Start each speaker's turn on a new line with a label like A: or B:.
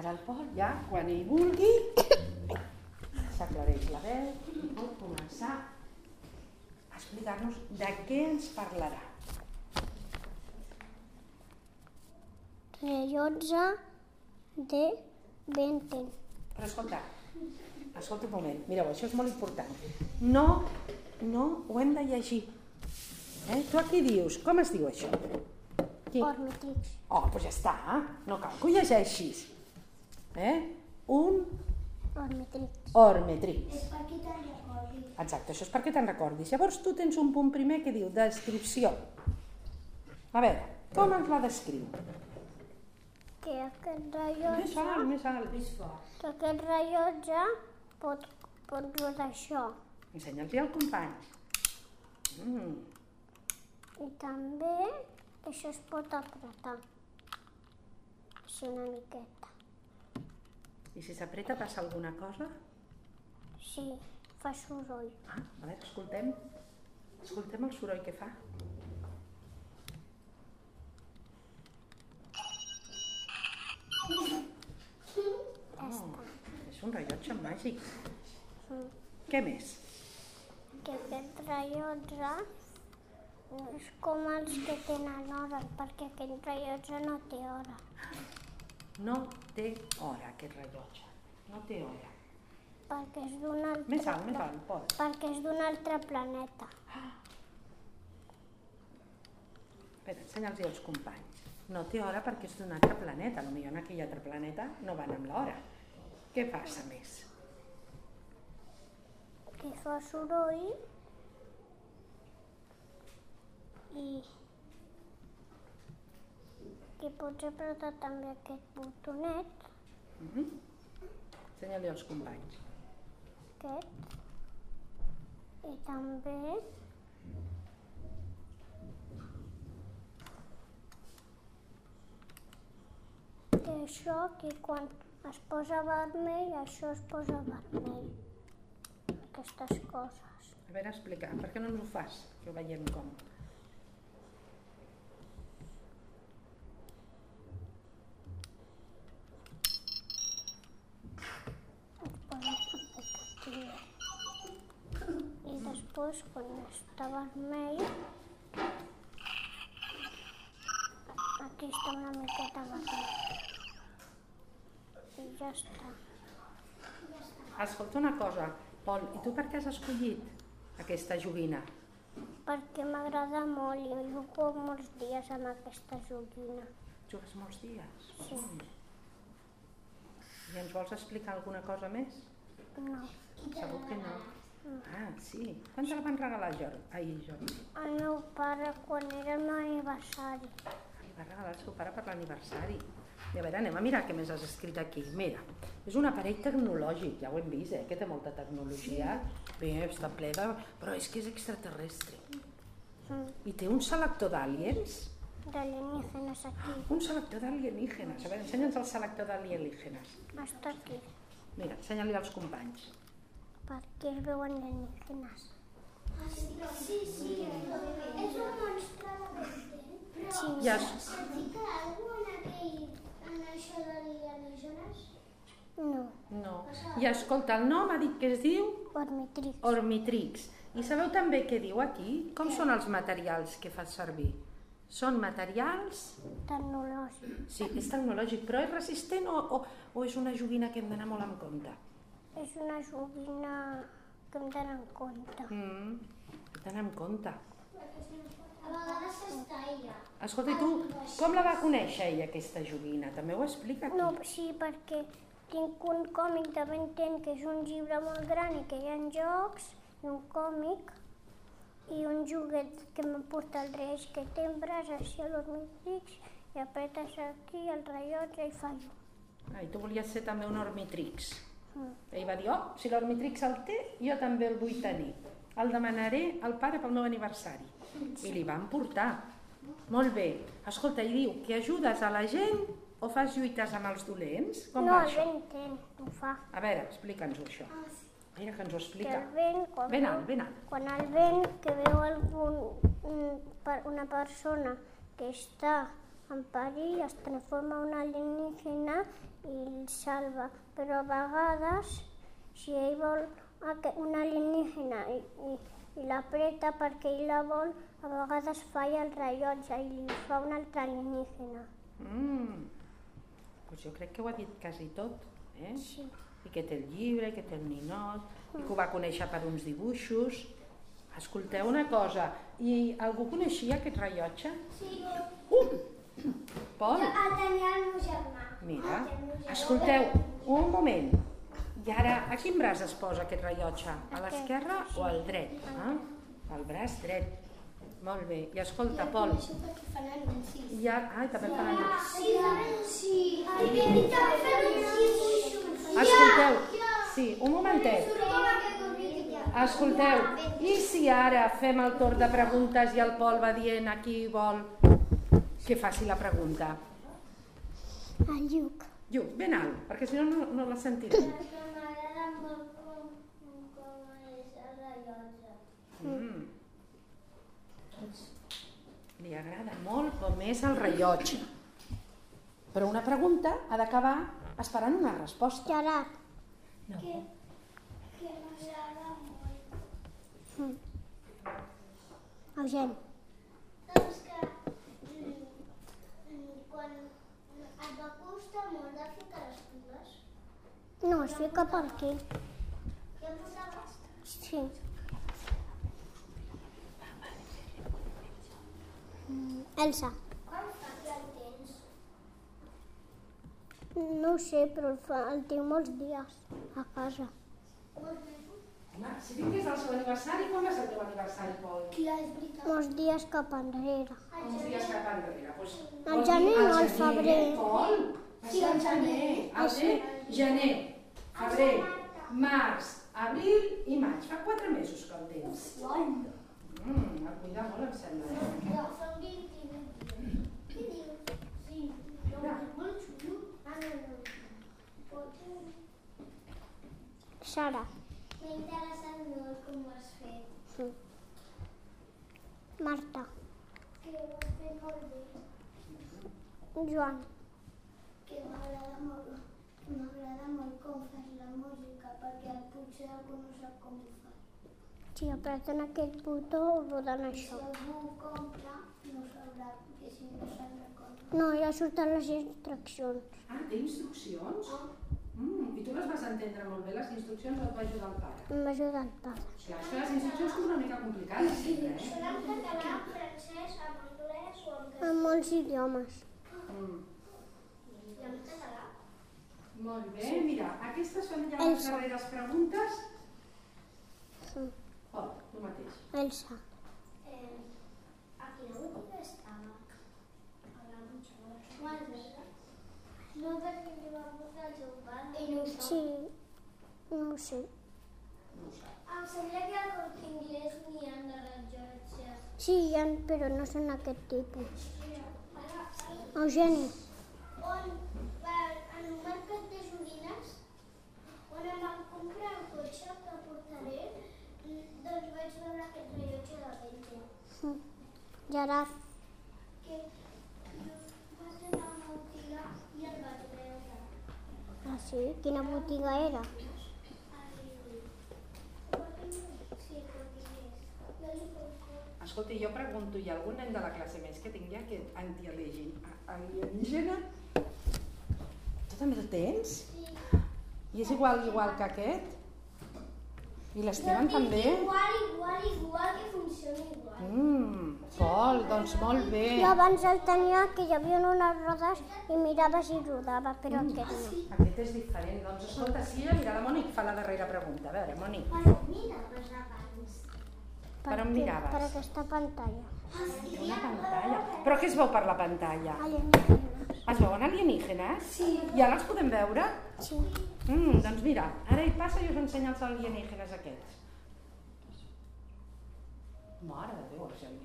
A: Ara el Pol ja, quan ell vulgui, s'aclareix la veu i pot començar a explicar-nos de què ens parlarà.
B: Rellotge de Benten.
A: Però escolta, escolta un moment, mireu, això és molt important. No, no ho hem de llegir. Eh? Tu aquí dius, com es diu això? Qui?
B: Ormitrix.
A: Oh, doncs ja està, no cal que ho llegeixis. Eh? Un ormetrix.
B: És per qui te'n recordis.
A: Exacte, això és perquè te'n recordis. Llavors tu tens un punt primer que diu descripció. A veure, com ens la descriu?
B: Que aquest
A: Més
B: rellotge,
A: alt, més alt. Més fort.
B: que aquest rellotge pot, pot rodar això.
A: Ensenya'ls-hi al company. Mm.
B: I també això es pot apretar. Així una miqueta.
A: I si s'apreta passa alguna cosa?
B: Sí, fa soroll.
A: Ah, a veure, escoltem. Escoltem el soroll que fa. Oh, és un rellotge màgic.
B: Mm.
A: Què més?
B: Que aquest rellotge és com els que tenen hores, perquè aquest rellotge no té hora.
A: No té hora, aquest rellotge. No té hora.
B: Perquè és d'un altre,
A: Més alt, més alt, pot.
B: perquè és d'un altre planeta.
A: Espera, ensenya'ls als companys. No té hora perquè és d'un altre planeta. Potser en aquell altre planeta no van amb l'hora. Què passa més?
B: que fa soroll i que pots apretar també aquest botonet,
A: Mm -hmm. Ensenya-li als companys.
B: aquest, i també que això, que quan es posa vermell, això es posa vermell. Aquestes coses.
A: A veure, explica. Per què no ens ho fas? Que ho veiem com.
B: Es posa aquí. I està vermell, aquí està una miqueta vermell. I ja està.
A: Escolta una cosa, Pol, i tu per què has escollit aquesta joguina?
B: Perquè m'agrada molt i jugo molts dies amb aquesta joguina.
A: Jugues molts dies?
B: Sí.
A: I ens vols explicar alguna cosa més?
B: No.
A: Segur que no. Ah, sí. Quan te la van regalar, Jordi? Ai, Jordi.
B: El meu pare, quan era el meu aniversari,
A: Li va regalar el seu pare per l'aniversari. A veure, anem a mirar què més has escrit aquí. Mira, és un aparell tecnològic, ja ho hem vist, eh, que té molta tecnologia. Bé, està ple de... Però és que és extraterrestre.
B: mm,
A: I té un selector d'àliens.
B: d'alienígenes aquí,
A: Un selector d'alienígenes. A veure, ensenya'ns el selector d'alienígenes.
B: està aquí,
A: Mira, ensenya-li als companys.
B: Perquè es veuen alienígenes.
C: Sí, sí, és un monstre de. Però
B: Sí.
A: Ja,
C: s'aplica alguna en això de l'alienígenes?
B: No,
A: no. I escolta, el nom ha dit que es diu
B: Ormitrix.
A: Ormitrix. I sabeu també què diu aquí? Com són els materials que fas servir? Són materials...
B: Tecnològic.
A: Sí, és tecnològic, però és resistent o, o, o és una joguina que hem d'anar molt en compte?
B: És una joguina que hem d'anar en compte.
A: Mm, hem d'anar en compte.
C: A vegades s'estalla.
A: Escolta, i tu, com la va conèixer ella, aquesta joguina? També ho explica aquí.
B: No, sí, perquè tinc un còmic de Ben 10 que és un llibre molt gran i que hi ha jocs, i un còmic, i un joguet que m'ha portat el Reis que tembres així a l'ormitrix i apretes aquí el rellotge i fa.
A: Ah, I tu volies ser també un ormitrix.
B: Mm.
A: Ell va dir, oh, si l'ormitrix el té, jo també el vull tenir. El demanaré al pare pel meu aniversari. I li van portar. Molt bé. Escolta, i diu que ajudes a la gent o fas lluites amb els dolents? Com
B: no,
A: va
B: el
A: això?
B: Ben 10 ho fa.
A: A veure, explica'ns-ho això. Mira que ens ho
B: Que
A: explica.
B: el vent, quan,
A: Ben alt, ben alt.
B: quan el vent que veu algun, una persona que està en perill, es transforma en un alienígena i el salva. Però a vegades, si ell vol un alienígena i, i, i l'apreta perquè ell la vol, a vegades falla el rellotge i li fa un altre alienígena.
A: Mm. Pues jo crec que ho ha dit quasi tot, eh?
B: Sí.
A: I que té el llibre, que té el ninot, i que ho va conèixer per uns dibuixos. Escolteu una cosa, i algú coneixia aquest rellotge?
C: Sí,
A: Pol?
C: el tenia el meu germà.
A: Mira, escolteu, un moment. I ara, a quin braç es posa aquest rellotge? A l'esquerra o al dret? Ah? Al braç dret. Molt bé. I escolta, Pol, i ara... Ai, també fan anuncis.
C: Sí, sí. I també fan anuncis.
A: Escolteu, sí, un momentet. Escolteu, i si ara fem el torn de preguntes i el Pol va dient a qui vol que faci la pregunta?
B: El Lluc.
A: Lluc, ben alt, perquè si no, no, no la sentirem.
C: M'agrada molt com, com és el rellotge.
A: Mm. Li agrada molt com és el rellotge. Però una pregunta ha d'acabar esperant una resposta.
B: Gerard.
A: No.
C: Que, que m'agrada molt.
B: Eugeni.
C: Doncs que mm, mm, quan et va costar molt de ficar les pigues,
B: No,
C: posaves?
B: Sí. Mm, Elsa.
C: El?
B: No sé, però el, el tinc molts dies a casa.
C: Molts
A: si vingués el seu aniversari, quan ser el teu aniversari, Pol?
C: És.
B: Molts dies cap enrere.
A: Uns dies cap enrere. Pues,
B: Al gener o al febrer?
A: Pol? Ser al gener. Al gener, gener, febrer, març, abril i maig. Fa quatre mesos que el tens. Mm, el cuida molt, em sembla. eh?
C: Ja són 28 dies. Què dius? Sí, no, molt xulo. Ah, no, no.
B: Sara.
C: M'ha interessat molt com ho has fet.
B: Sí. Marta.
C: Que ho has fet molt bé.
B: Joan.
C: Que m'agrada molt. M'agrada molt com fas la música, perquè potser algú no sap com ho fa.
B: Si apreten aquest botó, roden
C: I si
B: això.
C: algú ho compra, no sabrà, perquè si no se'n recorda.
B: No, ja surten les instruccions.
A: Ah, té instruccions? Mm, I tu les vas entendre molt bé, les instruccions o et va ajudar el pare?
B: Em va ajudar el pare.
A: Clar, és que les instruccions són una mica complicades sempre, eh?
C: Són en català, en francès, en anglès o en castellà?
B: En molts idiomes.
A: Mm. Molt bé, mira, aquestes són ja les
B: Elsa.
A: darreres preguntes.
B: Sí.
A: Oh, tu mateix.
B: Elsa.
C: Eh, a quina botiga estava? A la Montserrat. Quantes? No perquè li va portar el seu pare. I no ho.
B: Sí. No ho sé.
C: Em sembla que al Corte Inglés n'hi ha de rellotges.
B: Sí, hi ha, però no són aquest tipus. Eugeni.
C: On, per, en un mercat de joguines, on em van comprar el cotxe que portaré, mm, doncs vaig veure aquest rellotge de Benja.
B: Gerard.
C: Que jo vaig anar a i el vaig veure.
B: Ah, sí? Quina botiga era?
C: Sí.
A: Escolta, jo pregunto, hi ha algun nen de la classe més que tingui aquest antialienígena? Tu també el tens?
C: Sí.
A: I és igual, igual que aquest? I l'estimen també?
C: Igual, igual, igual, que funciona igual.
A: Mmm, Pol, doncs molt bé.
B: Jo abans el tenia que hi havia unes rodes i miraves i rodava, però aquest no.
A: Aquest és diferent. Doncs escolta, sí, mira, la Mònic fa la darrera pregunta. A veure, Mònic,
C: Però miraves abans.
A: Per on
B: aquí,
A: miraves?
B: Per aquesta pantalla.
A: Una pantalla. Però què es veu per la pantalla? Es veuen alienígenes? Sí. Ja les podem veure?
B: Sí.
A: Mm, doncs mira, ara hi passa i us ensenya els alienígenes aquests. Mare de Déu, els.